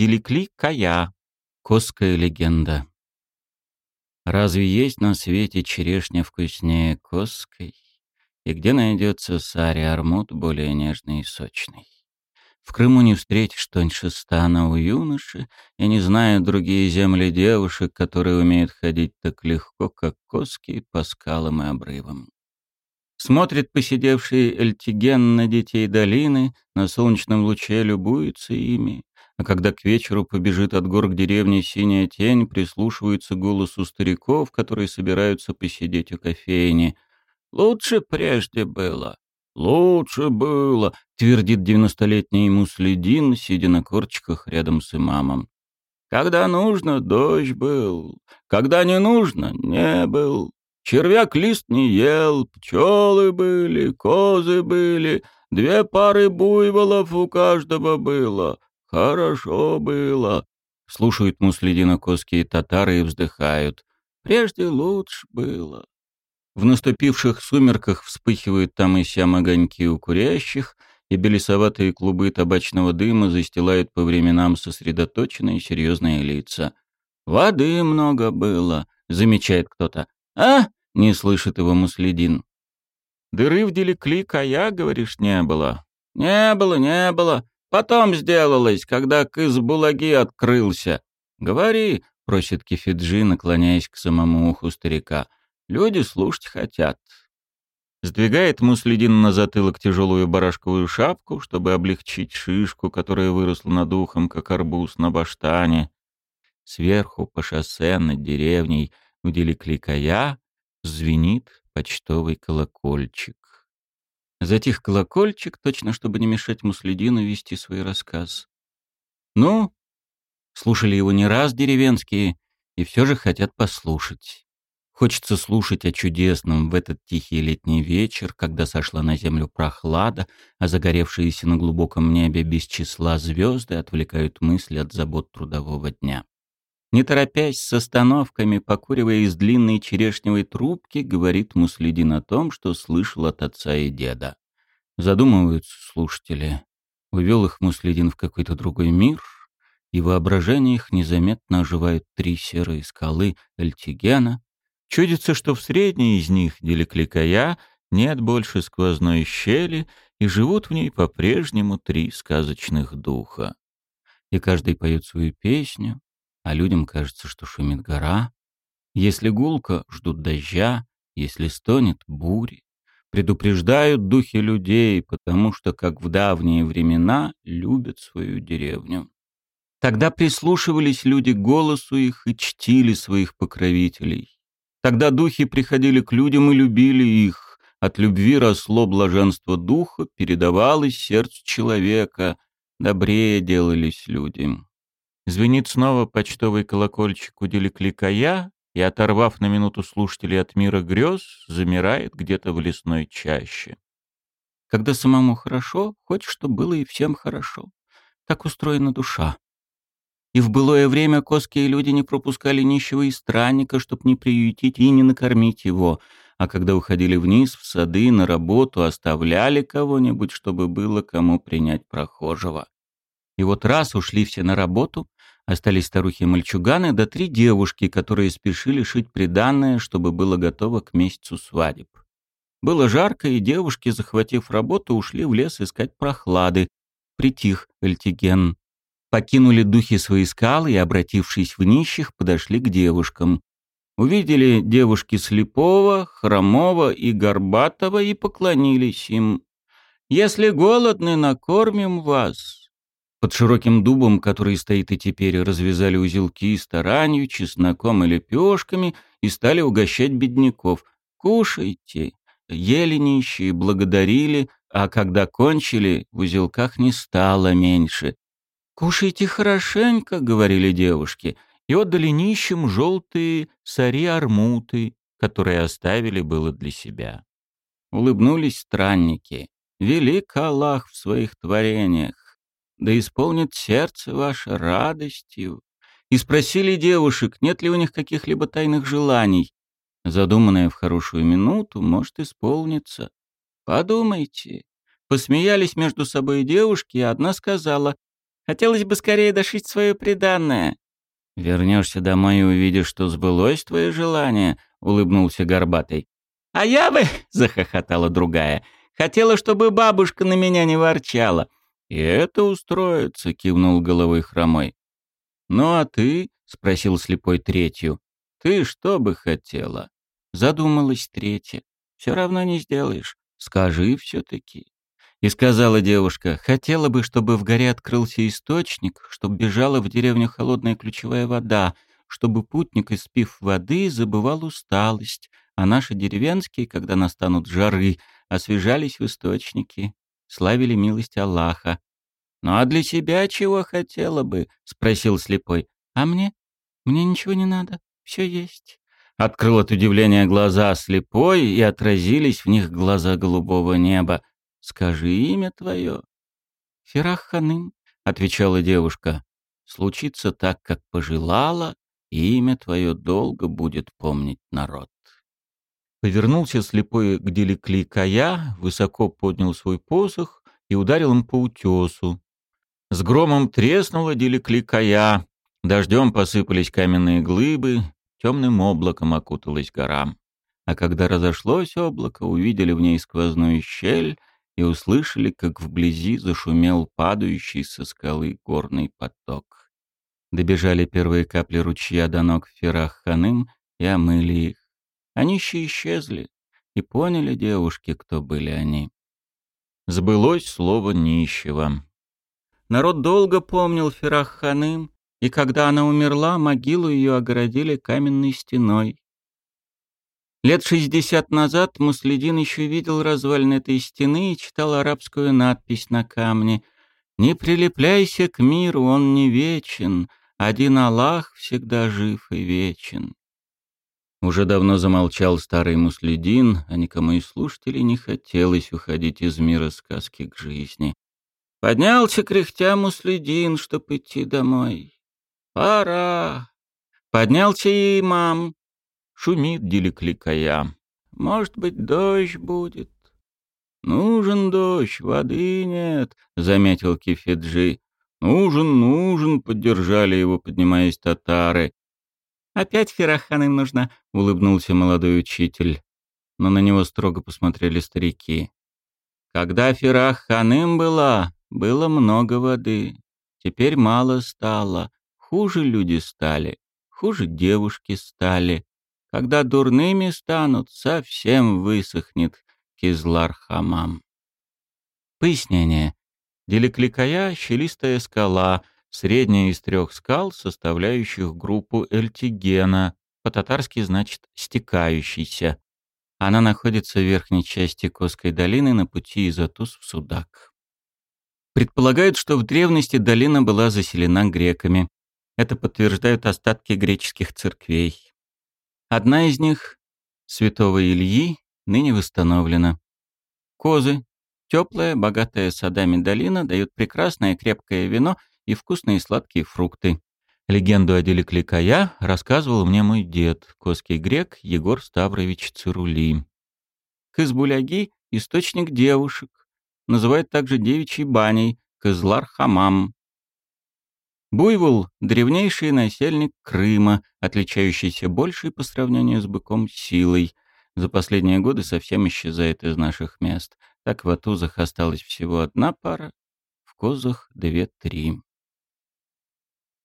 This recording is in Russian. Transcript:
Деликли Кая. Косская легенда. Разве есть на свете черешня вкуснее Косской? И где найдется сари армут более нежный и сочный? В Крыму не встретишь тоньше стана у юноши, и не знаю другие земли девушек, которые умеют ходить так легко, как коски по скалам и обрывам. Смотрит посидевший Эльтиген на детей долины, на солнечном луче любуется ими, а когда к вечеру побежит от гор к деревне синяя тень, прислушивается к голосу стариков, которые собираются посидеть у кофейни. «Лучше прежде было, лучше было», — твердит девяностолетний муслидин, сидя на корчиках рядом с имамом. «Когда нужно, дождь был, когда не нужно, не был. Червяк лист не ел, пчелы были, козы были, две пары буйволов у каждого было. Хорошо было. Слушают муслидинокосские татары и вздыхают. Прежде лучше было. В наступивших сумерках вспыхивают там и сям огоньки у курящих, и белесоватые клубы табачного дыма застилают по временам сосредоточенные серьезные лица. «Воды много было», — замечает кто-то. «А?» — не слышит его Муслидин. «Дыры в делекли кая, говоришь, не было?» «Не было, не было. Потом сделалось, когда Кызбулаги открылся». «Говори», — просит Кефиджи, наклоняясь к самому уху старика. «Люди слушать хотят». Сдвигает Муслидин на затылок тяжелую барашковую шапку, чтобы облегчить шишку, которая выросла над ухом, как арбуз на баштане. Сверху, по шоссе, над деревней, у Деликликая, звенит почтовый колокольчик. Затих колокольчик, точно чтобы не мешать Муслидину вести свой рассказ. Ну, слушали его не раз деревенские, и все же хотят послушать. Хочется слушать о чудесном в этот тихий летний вечер, когда сошла на землю прохлада, а загоревшиеся на глубоком небе без числа звезды отвлекают мысли от забот трудового дня. Не торопясь с остановками, покуривая из длинной черешневой трубки, говорит Муслидин о том, что слышал от отца и деда. Задумываются слушатели. Увел их Муслидин в какой-то другой мир, и воображение их незаметно оживают три серые скалы Эльтигена. Чудится, что в средней из них, Деликликая, нет больше сквозной щели, и живут в ней по-прежнему три сказочных духа. И каждый поет свою песню, а людям кажется, что шумит гора. Если гулко, ждут дождя, если стонет — бури. Предупреждают духи людей, потому что, как в давние времена, любят свою деревню. Тогда прислушивались люди к голосу их и чтили своих покровителей. Тогда духи приходили к людям и любили их. От любви росло блаженство духа, передавалось сердцу человека. Добрее делались людям. Звенит снова почтовый колокольчик у Деликликая, и, оторвав на минуту слушателей от мира грез, замирает где-то в лесной чаще. Когда самому хорошо, хочешь, чтобы было и всем хорошо. Так устроена душа. И в былое время коские люди не пропускали нищего и странника, чтоб не приютить и не накормить его, а когда уходили вниз, в сады, на работу, оставляли кого-нибудь, чтобы было кому принять прохожего. И вот раз ушли все на работу, остались старухи-мальчуганы, да три девушки, которые спешили шить приданное, чтобы было готово к месяцу свадеб. Было жарко, и девушки, захватив работу, ушли в лес искать прохлады. Притих Эльтиген. Покинули духи свои скалы и, обратившись в нищих, подошли к девушкам. Увидели девушки слепого, хромого и горбатого и поклонились им. «Если голодны, накормим вас», под широким дубом, который стоит и теперь, развязали узелки с таранью, чесноком и лепешками и стали угощать бедняков. «Кушайте!» Ели нищие, благодарили, а когда кончили, в узелках не стало меньше. «Кушайте хорошенько», — говорили девушки, и отдали нищим желтые сари-армуты, которые оставили было для себя. Улыбнулись странники. Велик Аллах в своих творениях да исполнит сердце ваше радостью. И спросили девушек, нет ли у них каких-либо тайных желаний. Задуманное в хорошую минуту может исполниться. Подумайте. Посмеялись между собой девушки, и одна сказала, Хотелось бы скорее дошить свое преданное». «Вернешься домой и увидишь, что сбылось твое желание», — улыбнулся Горбатый. «А я бы», — захохотала другая, — «хотела, чтобы бабушка на меня не ворчала». «И это устроится», — кивнул головой хромой. «Ну а ты?» — спросил слепой третью. «Ты что бы хотела?» Задумалась третья. «Все равно не сделаешь. Скажи все-таки». И сказала девушка, хотела бы, чтобы в горе открылся источник, чтобы бежала в деревню холодная ключевая вода, чтобы путник, испив воды, забывал усталость, а наши деревенские, когда настанут жары, освежались в источнике, славили милость Аллаха. «Ну а для себя чего хотела бы?» — спросил слепой. «А мне? Мне ничего не надо, все есть». Открыл от удивления глаза слепой, и отразились в них глаза голубого неба. Скажи имя твое. Ферах отвечала девушка. Случится так, как пожелала, и имя твое долго будет помнить народ. Повернулся слепой к Деликли Кая, высоко поднял свой посох и ударил им по утесу. С громом треснула Деликли Кая, дождем посыпались каменные глыбы, темным облаком окуталась гора. А когда разошлось облако, увидели в ней сквозную щель, и услышали, как вблизи зашумел падающий со скалы горный поток. Добежали первые капли ручья до ног Ферах-ханым и омыли их. Они еще исчезли, и поняли девушки, кто были они. Сбылось слово нищего. Народ долго помнил Ферах-ханым, и когда она умерла, могилу ее огородили каменной стеной. Лет шестьдесят назад Муслидин еще видел развалины этой стены и читал арабскую надпись на камне «Не прилепляйся к миру, он не вечен, один Аллах всегда жив и вечен». Уже давно замолчал старый Муслидин, а никому из слушателей не хотелось уходить из мира сказки к жизни. Поднялся кряхтя Муслидин, чтоб идти домой. «Пора!» Поднялся и имам, Шумит деликликая. Может быть, дождь будет. Нужен дождь, воды нет, заметил Кефеджи. Нужен, нужен, поддержали его, поднимаясь татары. Опять Ферахан им нужна, улыбнулся молодой учитель. Но на него строго посмотрели старики. Когда Ферах ханым была, было много воды. Теперь мало стало. Хуже люди стали, хуже девушки стали. Когда дурными станут, совсем высохнет Кизлар-Хамам. Пояснение. Деликликая — щелистая скала, средняя из трех скал, составляющих группу Эльтигена, по-татарски значит «стекающийся». Она находится в верхней части Коской долины на пути из Атус в Судак. Предполагают, что в древности долина была заселена греками. Это подтверждают остатки греческих церквей. Одна из них, святого Ильи, ныне восстановлена. Козы, теплая, богатая садами долина, дают прекрасное крепкое вино и вкусные сладкие фрукты. Легенду о Деликликая рассказывал мне мой дед, коский грек Егор Ставрович Цирули. Кызбуляги — источник девушек. Называют также девичьей баней, Кызлар-хамам. Буйвол — древнейший насельник Крыма, отличающийся большей по сравнению с быком силой. За последние годы совсем исчезает из наших мест. Так в Атузах осталась всего одна пара, в Козах — две-три.